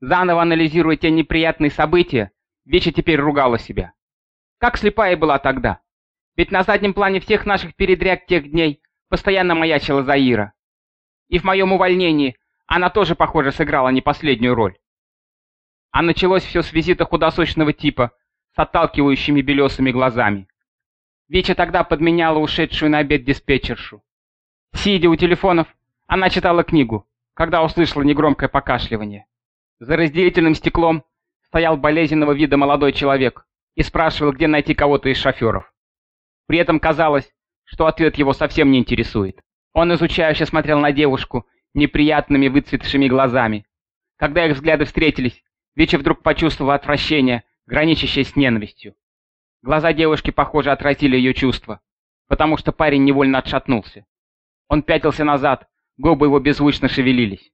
Заново анализируя те неприятные события, Веча теперь ругала себя. Как слепая была тогда. Ведь на заднем плане всех наших передряг тех дней постоянно маячила Заира. И в моем увольнении она тоже, похоже, сыграла не последнюю роль. А началось все с визита худосочного типа с отталкивающими белесыми глазами. Вича тогда подменяла ушедшую на обед диспетчершу. Сидя у телефонов, она читала книгу, когда услышала негромкое покашливание. За разделительным стеклом стоял болезненного вида молодой человек и спрашивал, где найти кого-то из шоферов. При этом казалось, что ответ его совсем не интересует. Он изучающе смотрел на девушку неприятными выцветшими глазами. Когда их взгляды встретились, Вича вдруг почувствовала отвращение, граничащее с ненавистью. Глаза девушки, похоже, отразили ее чувства, потому что парень невольно отшатнулся. Он пятился назад, губы его беззвучно шевелились.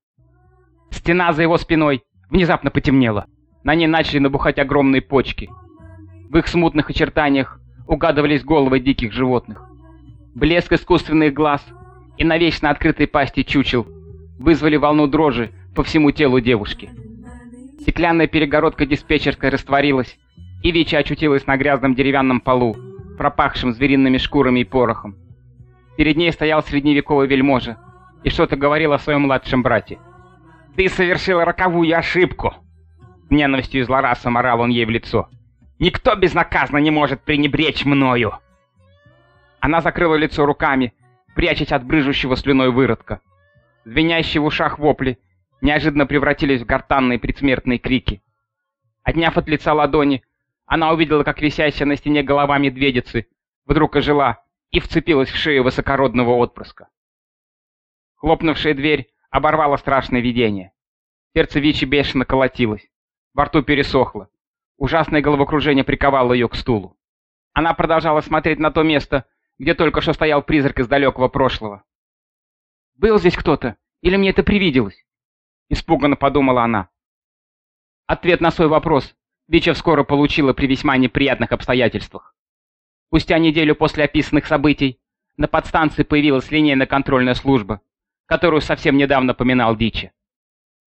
Стена за его спиной внезапно потемнела. На ней начали набухать огромные почки. В их смутных очертаниях угадывались головы диких животных. Блеск искусственных глаз и навечно открытой пасти чучел вызвали волну дрожи по всему телу девушки. Стеклянная перегородка диспетчерской растворилась, и Вича очутилась на грязном деревянном полу, пропахшем звериными шкурами и порохом. Перед ней стоял средневековый вельможа и что-то говорил о своем младшем брате. «Ты совершил роковую ошибку!» Ненавистью и злорадством орал он ей в лицо. «Никто безнаказанно не может пренебречь мною!» Она закрыла лицо руками, прячась от брыжущего слюной выродка. Звенящие в ушах вопли неожиданно превратились в гортанные предсмертные крики. Отняв от лица ладони, она увидела, как висящая на стене голова медведицы вдруг ожила и вцепилась в шею высокородного отпрыска. Хлопнувшая дверь оборвала страшное видение. Сердце Вичи бешено колотилось. Во рту пересохло. Ужасное головокружение приковало ее к стулу. Она продолжала смотреть на то место, где только что стоял призрак из далекого прошлого. «Был здесь кто-то? Или мне это привиделось?» Испуганно подумала она. Ответ на свой вопрос Вича скоро получила при весьма неприятных обстоятельствах. Спустя неделю после описанных событий на подстанции появилась линейно-контрольная служба, которую совсем недавно поминал Дичи.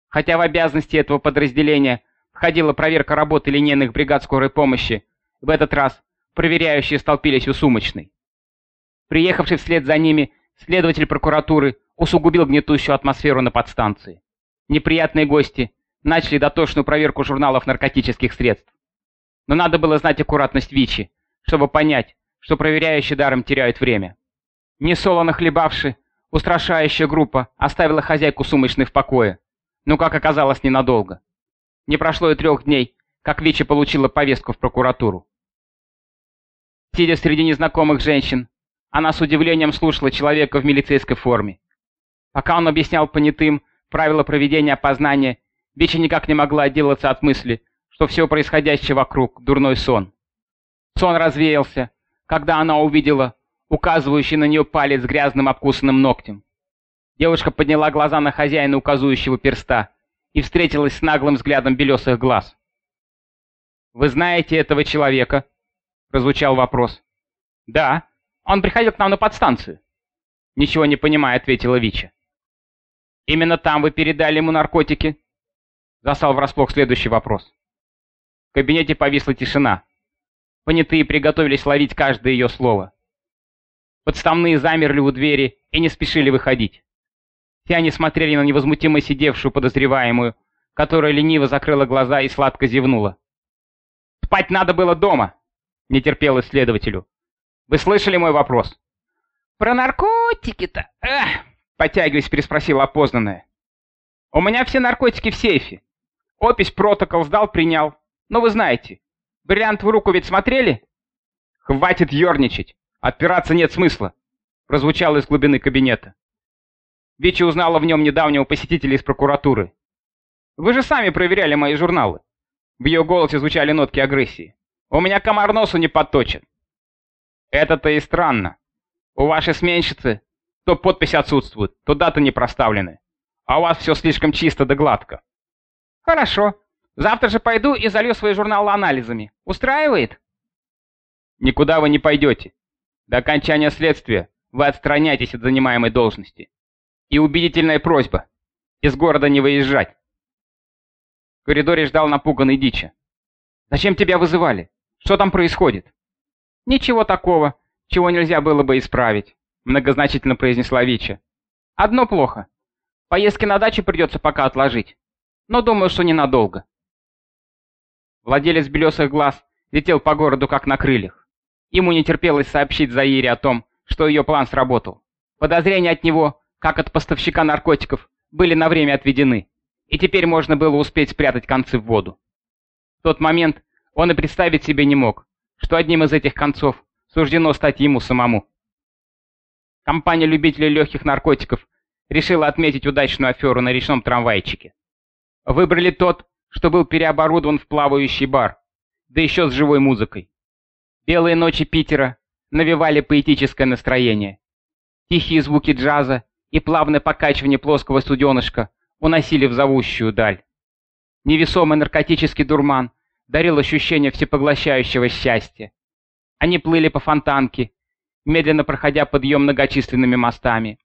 Хотя в обязанности этого подразделения входила проверка работы линейных бригад скорой помощи, в этот раз проверяющие столпились у сумочной. Приехавший вслед за ними следователь прокуратуры усугубил гнетущую атмосферу на подстанции. Неприятные гости начали дотошную проверку журналов наркотических средств. Но надо было знать аккуратность Вичи, чтобы понять, что проверяющие даром теряют время. Несолоно хлебавши, устрашающая группа оставила хозяйку сумочной в покое, но, как оказалось, ненадолго. Не прошло и трех дней, как Вичи получила повестку в прокуратуру. Сидя среди незнакомых женщин, она с удивлением слушала человека в милицейской форме. Пока он объяснял понятым правила проведения опознания Бича никак не могла отделаться от мысли, что все происходящее вокруг — дурной сон. Сон развеялся, когда она увидела указывающий на нее палец грязным обкусанным ногтем. Девушка подняла глаза на хозяина указующего перста и встретилась с наглым взглядом белесых глаз. «Вы знаете этого человека?» — прозвучал вопрос. «Да, он приходил к нам на подстанцию». «Ничего не понимая», — ответила Вича. «Именно там вы передали ему наркотики?» Застал врасплох следующий вопрос. В кабинете повисла тишина. Понятые приготовились ловить каждое ее слово. Подставные замерли у двери и не спешили выходить. Все они смотрели на невозмутимо сидевшую подозреваемую, которая лениво закрыла глаза и сладко зевнула. «Спать надо было дома!» — не терпел исследователю. «Вы слышали мой вопрос?» «Про наркотики-то!» «Эх!» — потягиваясь, переспросила опознанная. «У меня все наркотики в сейфе. Опись протокол сдал, принял. Ну вы знаете. Бриллиант в руку ведь смотрели? Хватит ерничать. Отпираться нет смысла. Прозвучало из глубины кабинета. Вичи узнала в нем недавнего посетителя из прокуратуры. Вы же сами проверяли мои журналы. В ее голосе звучали нотки агрессии. У меня комар носу не подточит. Это-то и странно. У вашей сменщицы то подпись отсутствует, то даты не проставлены. А у вас все слишком чисто да гладко. «Хорошо. Завтра же пойду и залью свои журналы анализами. Устраивает?» «Никуда вы не пойдете. До окончания следствия вы отстраняетесь от занимаемой должности. И убедительная просьба – из города не выезжать». коридоре ждал напуганный Дичи. «Зачем тебя вызывали? Что там происходит?» «Ничего такого, чего нельзя было бы исправить», — многозначительно произнесла Вича. «Одно плохо. Поездки на дачу придется пока отложить. Но думаю, что ненадолго». Владелец белесых глаз летел по городу как на крыльях. Ему не терпелось сообщить Заире о том, что ее план сработал. Подозрения от него, как от поставщика наркотиков, были на время отведены, и теперь можно было успеть спрятать концы в воду. В тот момент он и представить себе не мог, что одним из этих концов суждено стать ему самому. Компания любителей легких наркотиков решила отметить удачную аферу на речном трамвайчике. Выбрали тот, что был переоборудован в плавающий бар, да еще с живой музыкой. Белые ночи Питера навевали поэтическое настроение. Тихие звуки джаза и плавное покачивание плоского суденышка уносили в зовущую даль. Невесомый наркотический дурман дарил ощущение всепоглощающего счастья. Они плыли по фонтанке, медленно проходя подъем многочисленными мостами.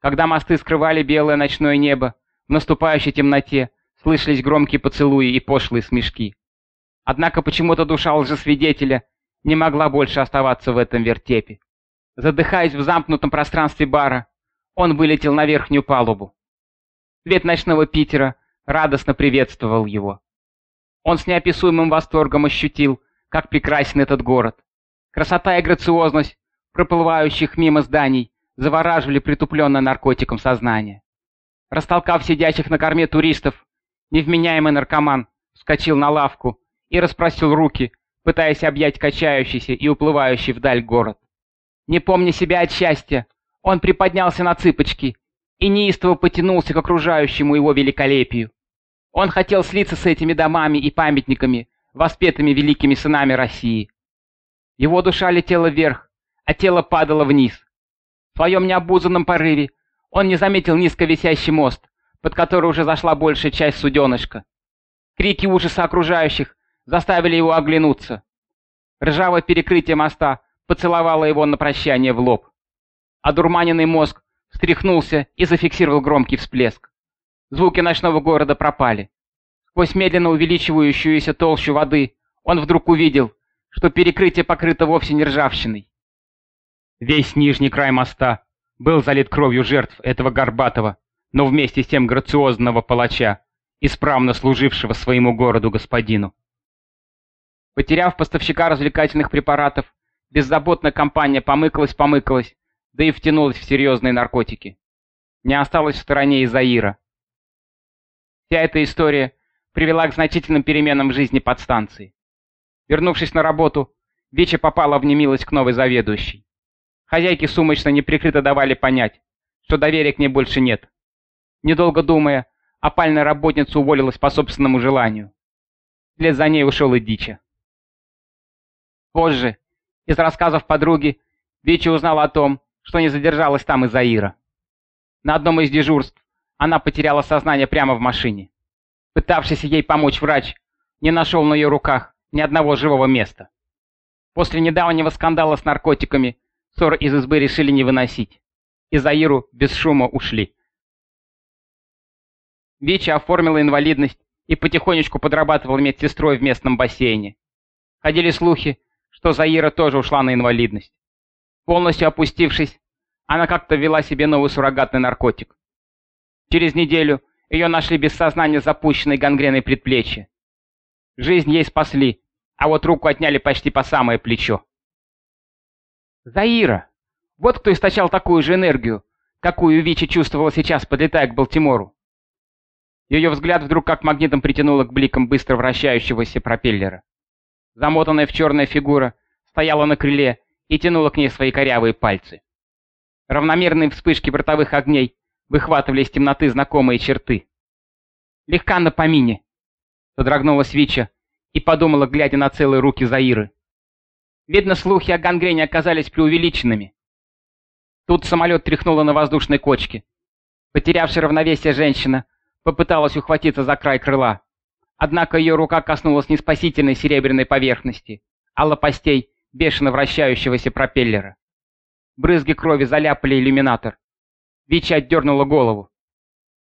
Когда мосты скрывали белое ночное небо, в наступающей темноте слышались громкие поцелуи и пошлые смешки. Однако почему-то душа лжесвидетеля не могла больше оставаться в этом вертепе. Задыхаясь в замкнутом пространстве бара, он вылетел на верхнюю палубу. Свет ночного Питера радостно приветствовал его. Он с неописуемым восторгом ощутил, как прекрасен этот город. Красота и грациозность проплывающих мимо зданий завораживали притупленное наркотиком сознание. Растолкав сидящих на корме туристов, невменяемый наркоман вскочил на лавку и распростил руки, пытаясь объять качающийся и уплывающий вдаль город. Не помня себя от счастья, он приподнялся на цыпочки и неистово потянулся к окружающему его великолепию. Он хотел слиться с этими домами и памятниками, воспетыми великими сынами России. Его душа летела вверх, а тело падало вниз. В своем необузанном порыве он не заметил низко висящий мост, под который уже зашла большая часть суденышка. Крики ужаса окружающих заставили его оглянуться. Ржавое перекрытие моста поцеловало его на прощание в лоб. Одурманенный мозг встряхнулся и зафиксировал громкий всплеск. Звуки ночного города пропали. Сквозь медленно увеличивающуюся толщу воды он вдруг увидел, что перекрытие покрыто вовсе не ржавчиной. Весь нижний край моста был залит кровью жертв этого горбатого, но вместе с тем грациозного палача, исправно служившего своему городу господину. Потеряв поставщика развлекательных препаратов, беззаботная компания помыкалась-помыкалась, да и втянулась в серьезные наркотики. Не осталось в стороне и Заира. Вся эта история привела к значительным переменам в жизни подстанции. Вернувшись на работу, Веча попала в немилость к новой заведующей. Хозяйки сумочно неприкрыто давали понять, что доверия к ней больше нет. Недолго думая, опальная работница уволилась по собственному желанию. Вслед за ней ушел и Дича. Позже, из рассказов подруги, Вичи узнала о том, что не задержалась там из-за Ира. На одном из дежурств она потеряла сознание прямо в машине. Пытавшийся ей помочь врач не нашел на ее руках ни одного живого места. После недавнего скандала с наркотиками ссор из избы решили не выносить. И Заиру без шума ушли. Вича оформила инвалидность и потихонечку подрабатывала медсестрой в местном бассейне. Ходили слухи, что Заира тоже ушла на инвалидность. Полностью опустившись, она как-то ввела себе новый суррогатный наркотик. Через неделю ее нашли без сознания запущенной гангреной предплечья. Жизнь ей спасли, а вот руку отняли почти по самое плечо. Заира! Вот кто источал такую же энергию, какую Вичи чувствовала сейчас, подлетая к Балтимору. Ее взгляд вдруг как магнитом притянуло к бликам быстро вращающегося пропеллера. Замотанная в черная фигура стояла на крыле и тянула к ней свои корявые пальцы. Равномерные вспышки бортовых огней выхватывали из темноты знакомые черты. «Легка на помине!» — содрогнулась Вича и подумала, глядя на целые руки Заиры. Видно, слухи о гангрене оказались преувеличенными. Тут самолет тряхнуло на воздушной кочке. Потерявшая равновесие женщина попыталась ухватиться за край крыла. Однако ее рука коснулась не спасительной серебряной поверхности, а лопастей бешено вращающегося пропеллера. Брызги крови заляпали иллюминатор. Вичи отдернула голову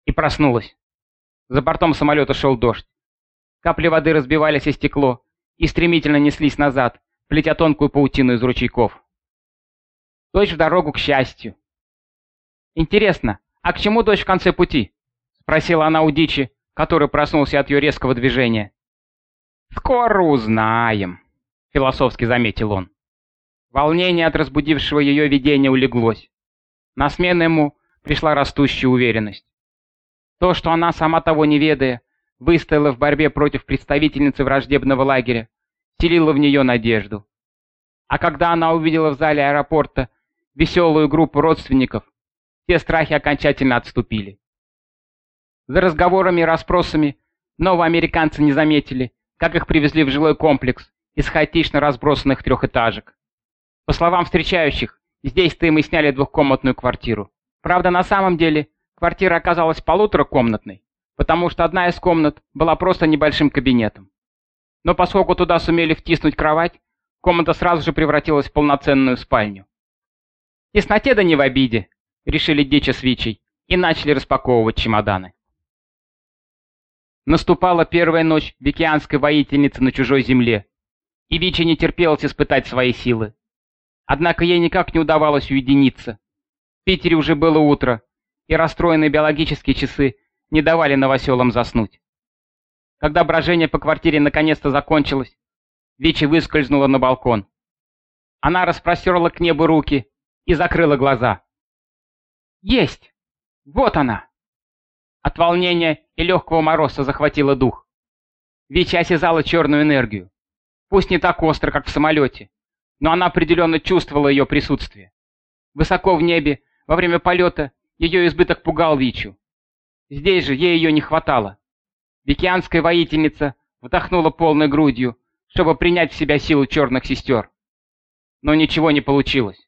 и проснулась. За бортом самолета шел дождь, Капли воды разбивались о стекло и стремительно неслись назад, плетя тонкую паутину из ручейков. Дождь в дорогу к счастью. «Интересно, а к чему дождь в конце пути?» — спросила она у дичи, который проснулся от ее резкого движения. «Скоро узнаем», — философски заметил он. Волнение от разбудившего ее видения улеглось. На смену ему пришла растущая уверенность. То, что она, сама того не ведая, выстояла в борьбе против представительницы враждебного лагеря, вселило в нее надежду. А когда она увидела в зале аэропорта веселую группу родственников, все страхи окончательно отступили. За разговорами и расспросами новые американцы не заметили, как их привезли в жилой комплекс из хаотично разбросанных трехэтажек. По словам встречающих, здесь-то и сняли двухкомнатную квартиру. Правда, на самом деле, квартира оказалась полуторакомнатной, потому что одна из комнат была просто небольшим кабинетом. Но поскольку туда сумели втиснуть кровать, комната сразу же превратилась в полноценную спальню. «Тесноте да не в обиде», — решили Дича с Вичей и начали распаковывать чемоданы. Наступала первая ночь викианской воительницы на чужой земле, и Вичи не терпелось испытать свои силы. Однако ей никак не удавалось уединиться. В Питере уже было утро, и расстроенные биологические часы не давали новоселам заснуть. Когда брожение по квартире наконец-то закончилось, Вичи выскользнула на балкон. Она распростерла к небу руки и закрыла глаза. «Есть! Вот она!» От волнения и легкого мороза захватила дух. Вичи осязала черную энергию. Пусть не так остро, как в самолете, но она определенно чувствовала ее присутствие. Высоко в небе, во время полета, ее избыток пугал Вичу. Здесь же ей ее не хватало. Викианская воительница вдохнула полной грудью, чтобы принять в себя силу черных сестер. Но ничего не получилось.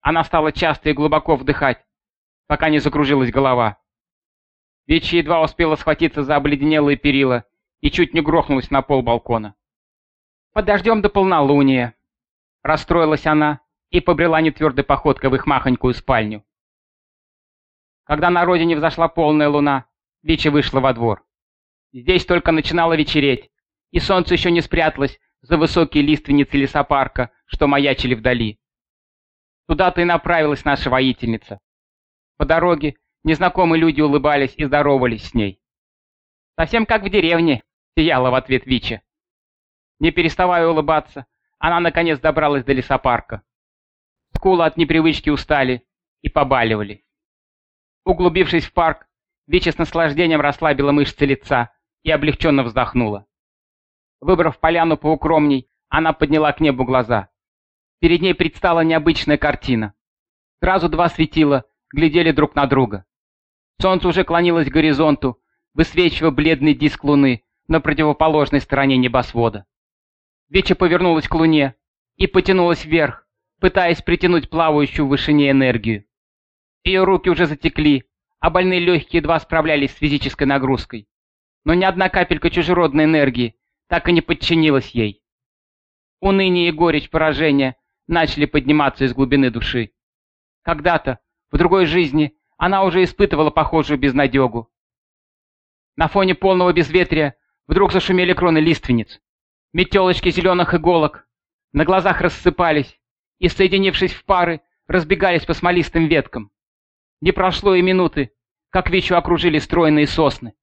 Она стала часто и глубоко вдыхать, пока не закружилась голова. Вичи едва успела схватиться за обледенелые перила и чуть не грохнулась на пол балкона. «Подождем до полнолуния», Расстроилась она и побрела нетвердой походкой в их махонькую спальню. Когда на родине взошла полная луна, Вича вышла во двор. Здесь только начинало вечереть, и солнце еще не спряталось за высокие лиственницы лесопарка, что маячили вдали. Туда-то и направилась наша воительница. По дороге незнакомые люди улыбались и здоровались с ней. «Совсем как в деревне», — сияла в ответ Вича. Не переставая улыбаться, она наконец добралась до лесопарка. Скулы от непривычки устали и побаливали. Углубившись в парк, Вича с наслаждением расслабила мышцы лица и облегченно вздохнула. Выбрав поляну поукромней, она подняла к небу глаза. Перед ней предстала необычная картина. Сразу два светила глядели друг на друга. Солнце уже клонилось к горизонту, высвечивая бледный диск луны на противоположной стороне небосвода. Веча повернулась к луне и потянулась вверх, пытаясь притянуть плавающую в вышине энергию. Ее руки уже затекли, а больные легкие едва справлялись с физической нагрузкой. Но ни одна капелька чужеродной энергии так и не подчинилась ей. Уныние и горечь поражения начали подниматься из глубины души. Когда-то, в другой жизни, она уже испытывала похожую безнадегу. На фоне полного безветрия вдруг зашумели кроны лиственниц. Метелочки зеленых иголок на глазах рассыпались и, соединившись в пары, разбегались по смолистым веткам. Не прошло и минуты, как Вичу окружили стройные сосны.